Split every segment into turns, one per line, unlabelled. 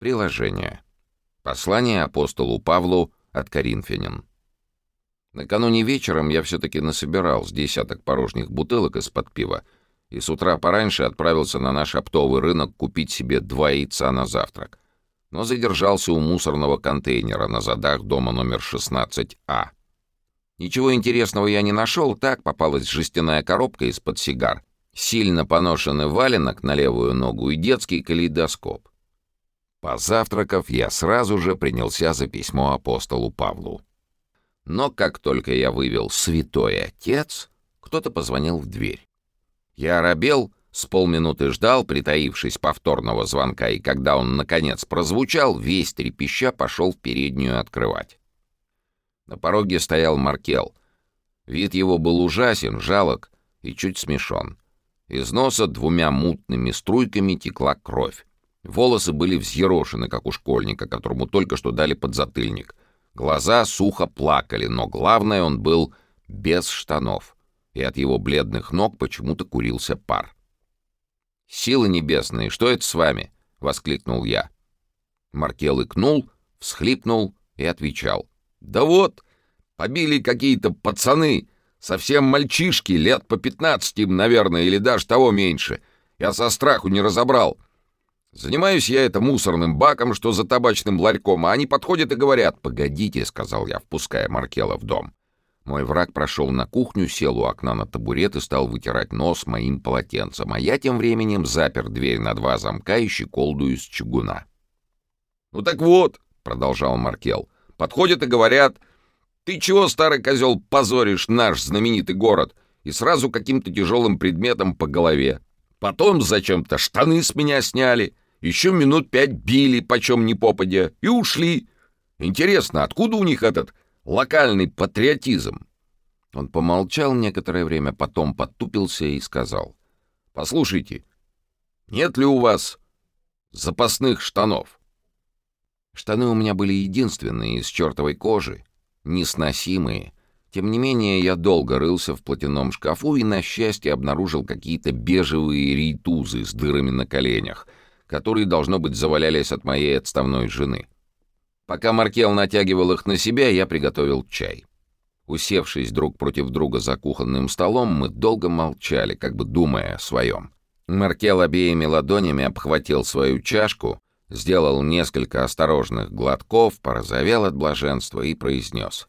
Приложение. Послание апостолу Павлу от Коринфянин. Накануне вечером я все-таки насобирал с десяток порожних бутылок из-под пива и с утра пораньше отправился на наш оптовый рынок купить себе два яйца на завтрак, но задержался у мусорного контейнера на задах дома номер 16А. Ничего интересного я не нашел, так попалась жестяная коробка из-под сигар, сильно поношенный валенок на левую ногу и детский калейдоскоп. Позавтракав, я сразу же принялся за письмо апостолу Павлу. Но как только я вывел «Святой Отец», кто-то позвонил в дверь. Я оробел, с полминуты ждал, притаившись повторного звонка, и когда он, наконец, прозвучал, весь трепеща пошел в переднюю открывать. На пороге стоял Маркел. Вид его был ужасен, жалок и чуть смешон. Из носа двумя мутными струйками текла кровь. Волосы были взъерошены, как у школьника, которому только что дали подзатыльник. Глаза сухо плакали, но главное, он был без штанов, и от его бледных ног почему-то курился пар. «Силы небесные, что это с вами?» — воскликнул я. Маркел икнул, всхлипнул и отвечал. «Да вот, побили какие-то пацаны, совсем мальчишки, лет по пятнадцати им, наверное, или даже того меньше. Я со страху не разобрал». Занимаюсь я это мусорным баком, что за табачным ларьком, а они подходят и говорят «Погодите», — сказал я, впуская Маркела в дом. Мой враг прошел на кухню, сел у окна на табурет и стал вытирать нос моим полотенцем, а я тем временем запер дверь на два замка и щеколду из чугуна. «Ну так вот», — продолжал Маркел, — «подходят и говорят, ты чего, старый козел, позоришь наш знаменитый город?» и сразу каким-то тяжелым предметом по голове. Потом зачем-то штаны с меня сняли, еще минут пять били, почем не попадя, и ушли. Интересно, откуда у них этот локальный патриотизм?» Он помолчал некоторое время, потом подтупился и сказал. «Послушайте, нет ли у вас запасных штанов?» Штаны у меня были единственные, из чертовой кожи, несносимые. Тем не менее, я долго рылся в платяном шкафу и, на счастье, обнаружил какие-то бежевые рейтузы с дырами на коленях — которые, должно быть, завалялись от моей отставной жены. Пока Маркел натягивал их на себя, я приготовил чай. Усевшись друг против друга за кухонным столом, мы долго молчали, как бы думая о своем. Маркел обеими ладонями обхватил свою чашку, сделал несколько осторожных глотков, порозовел от блаженства и произнес.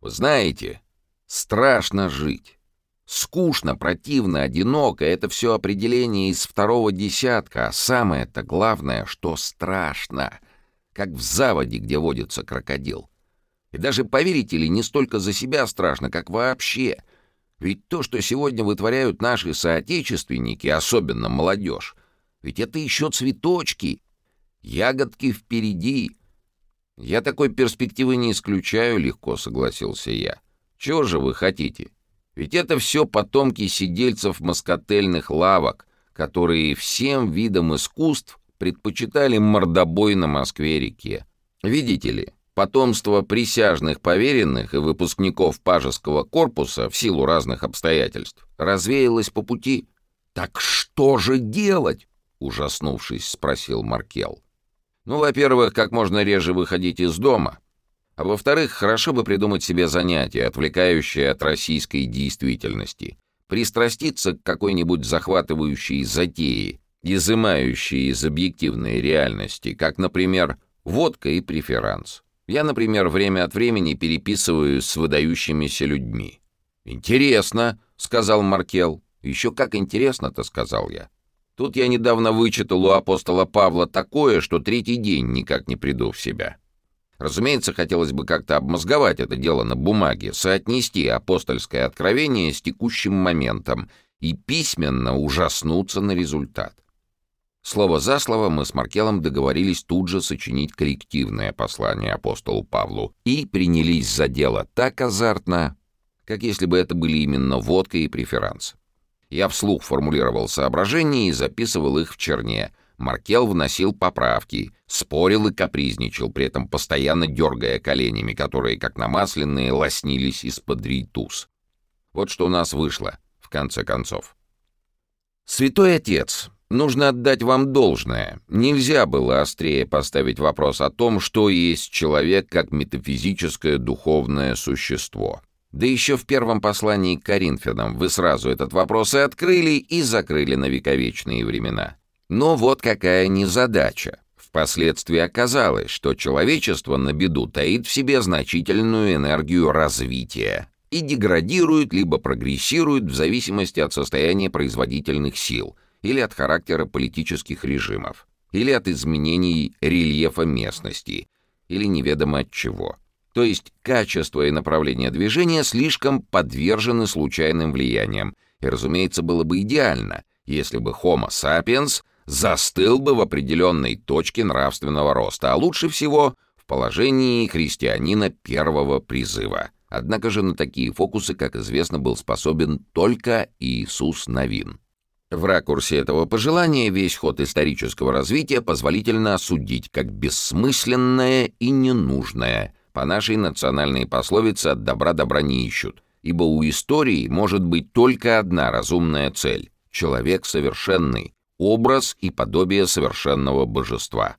«Вы знаете, страшно жить. Скучно, противно, одиноко — это все определение из второго десятка, а самое-то главное, что страшно, как в заводе, где водится крокодил. И даже, поверите ли, не столько за себя страшно, как вообще. Ведь то, что сегодня вытворяют наши соотечественники, особенно молодежь, ведь это еще цветочки, ягодки впереди. Я такой перспективы не исключаю, легко согласился я. Чего же вы хотите? — ведь это все потомки сидельцев москотельных лавок, которые всем видам искусств предпочитали мордобой на Москве-реке. Видите ли, потомство присяжных поверенных и выпускников пажеского корпуса в силу разных обстоятельств развеялось по пути. «Так что же делать?» — ужаснувшись, спросил Маркел. «Ну, во-первых, как можно реже выходить из дома, а во-вторых, хорошо бы придумать себе занятие, отвлекающее от российской действительности. Пристраститься к какой-нибудь захватывающей затее, изымающей из объективной реальности, как, например, водка и преферанс. Я, например, время от времени переписываю с выдающимися людьми. «Интересно», — сказал Маркел. «Еще как интересно-то», — сказал я. Тут я недавно вычитал у апостола Павла такое, что третий день никак не приду в себя. Разумеется, хотелось бы как-то обмозговать это дело на бумаге, соотнести апостольское откровение с текущим моментом и письменно ужаснуться на результат. Слово за слово мы с Маркелом договорились тут же сочинить коллективное послание апостолу Павлу и принялись за дело так азартно, как если бы это были именно водка и преферанс. Я вслух формулировал соображения и записывал их в черне, Маркел вносил поправки, спорил и капризничал, при этом постоянно дергая коленями, которые, как намасленные, лоснились из-под рейтуз. Вот что у нас вышло, в конце концов. «Святой Отец», Нужно отдать вам должное. Нельзя было острее поставить вопрос о том, что есть человек как метафизическое духовное существо. Да еще в первом послании к Коринфянам вы сразу этот вопрос и открыли, и закрыли на вековечные времена. Но вот какая незадача. Впоследствии оказалось, что человечество на беду таит в себе значительную энергию развития и деградирует либо прогрессирует в зависимости от состояния производительных сил или от характера политических режимов, или от изменений рельефа местности, или неведомо от чего. То есть качество и направление движения слишком подвержены случайным влияниям, и, разумеется, было бы идеально, если бы Homo sapiens застыл бы в определенной точке нравственного роста, а лучше всего в положении христианина первого призыва. Однако же на такие фокусы, как известно, был способен только Иисус Новин. В ракурсе этого пожелания весь ход исторического развития позволительно осудить как бессмысленное и ненужное – по нашей национальной пословице «от добра добра не ищут», ибо у истории может быть только одна разумная цель — человек совершенный, образ и подобие совершенного божества.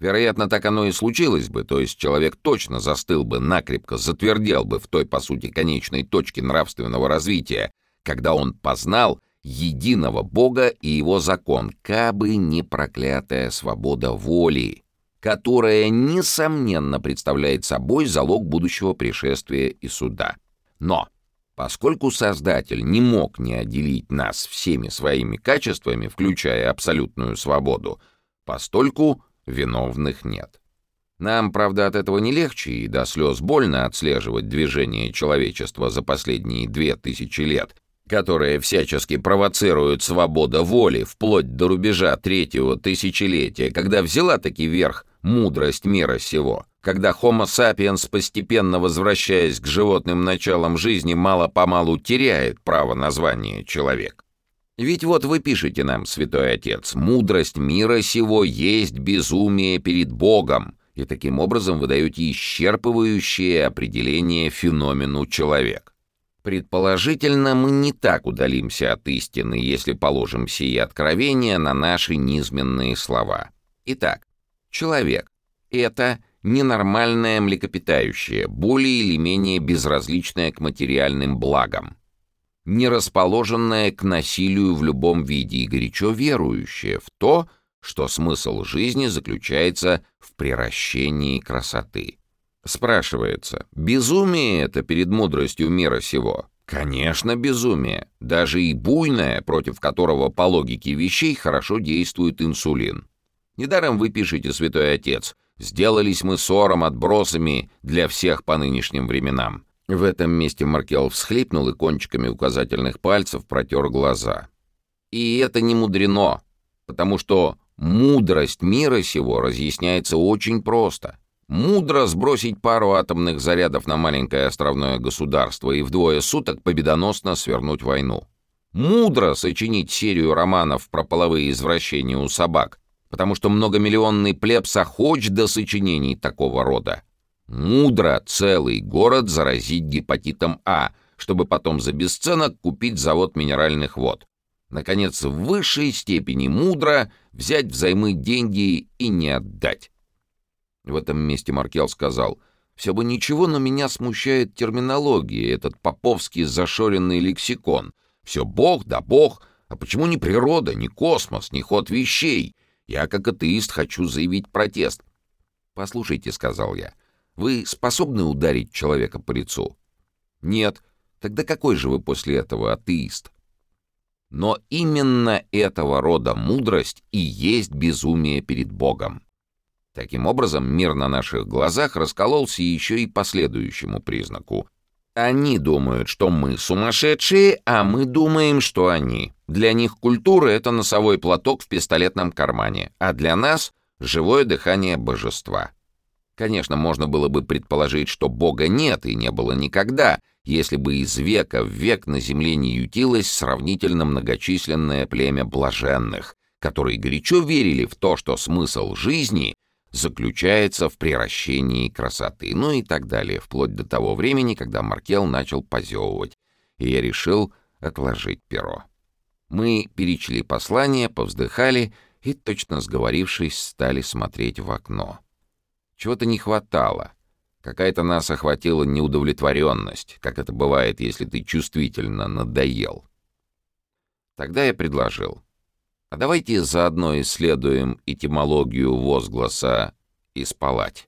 Вероятно, так оно и случилось бы, то есть человек точно застыл бы, накрепко затвердел бы в той, по сути, конечной точке нравственного развития, когда он познал единого Бога и его закон, кабы не проклятая свобода воли, которая, несомненно, представляет собой залог будущего пришествия и суда. Но, поскольку Создатель не мог не отделить нас всеми своими качествами, включая абсолютную свободу, постольку виновных нет. Нам, правда, от этого не легче и до слез больно отслеживать движение человечества за последние две тысячи лет, которые всячески провоцируют свобода воли вплоть до рубежа третьего тысячелетия, когда взяла таки верх мудрость мира сего, когда Homo sapiens, постепенно возвращаясь к животным началам жизни, мало-помалу теряет право названия человек. Ведь вот вы пишете нам, святой отец, мудрость мира сего есть безумие перед Богом, и таким образом вы даете исчерпывающее определение феномену человек. Предположительно, мы не так удалимся от истины, если положим сие откровения на наши низменные слова. Итак, Человек — это ненормальное млекопитающее, более или менее безразличное к материальным благам, не расположенное к насилию в любом виде и горячо верующее в то, что смысл жизни заключается в приращении красоты. Спрашивается, безумие это перед мудростью мира сего? Конечно, безумие, даже и буйное, против которого по логике вещей хорошо действует инсулин. Недаром вы пишете, святой отец, сделались мы ссором, отбросами для всех по нынешним временам. В этом месте Маркел всхлипнул и кончиками указательных пальцев протер глаза. И это не мудрено, потому что мудрость мира сего разъясняется очень просто. Мудро сбросить пару атомных зарядов на маленькое островное государство и вдвое суток победоносно свернуть войну. Мудро сочинить серию романов про половые извращения у собак, потому что многомиллионный плебс охоч до сочинений такого рода. Мудро целый город заразить гепатитом А, чтобы потом за бесценок купить завод минеральных вод. Наконец, в высшей степени мудро взять взаймы деньги и не отдать. В этом месте Маркел сказал, «Все бы ничего, но меня смущает терминология, этот поповский зашоренный лексикон. Все бог да бог, а почему не природа, не космос, не ход вещей?» Я, как атеист, хочу заявить протест. «Послушайте», — сказал я, — «вы способны ударить человека по лицу?» «Нет. Тогда какой же вы после этого атеист?» Но именно этого рода мудрость и есть безумие перед Богом. Таким образом, мир на наших глазах раскололся еще и по следующему признаку. Они думают, что мы сумасшедшие, а мы думаем, что они. Для них культура — это носовой платок в пистолетном кармане, а для нас — живое дыхание божества. Конечно, можно было бы предположить, что Бога нет и не было никогда, если бы из века в век на земле не ютилось сравнительно многочисленное племя блаженных, которые горячо верили в то, что смысл жизни заключается в приращении красоты, ну и так далее, вплоть до того времени, когда Маркел начал позевывать, и я решил отложить перо. Мы перечли послание, повздыхали и, точно сговорившись, стали смотреть в окно. Чего-то не хватало. Какая-то нас охватила неудовлетворенность, как это бывает, если ты чувствительно надоел. Тогда я предложил. А давайте заодно исследуем этимологию возгласа «испалать».